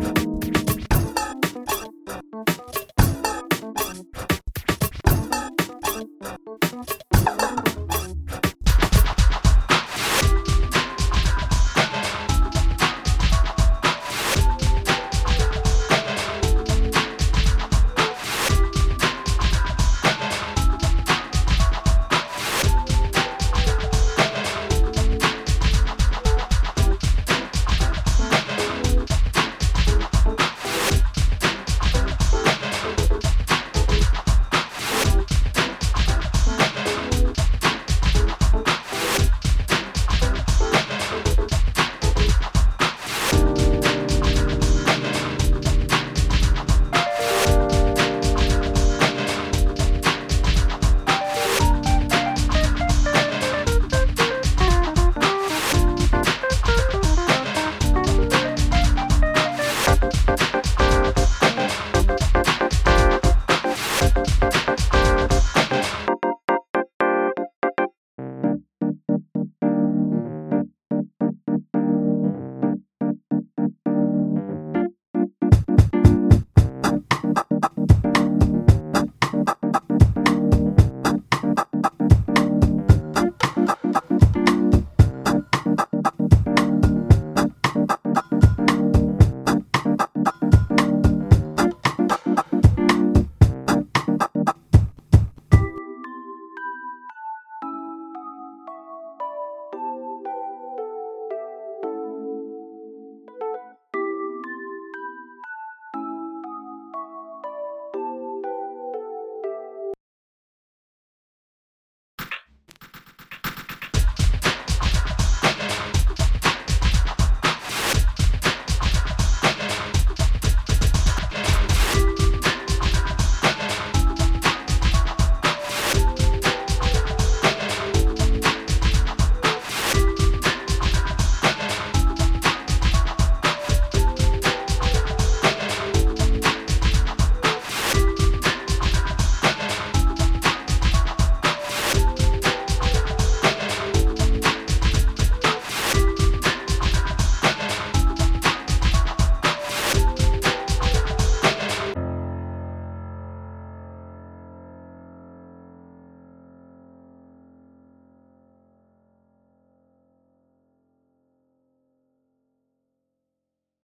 Europe.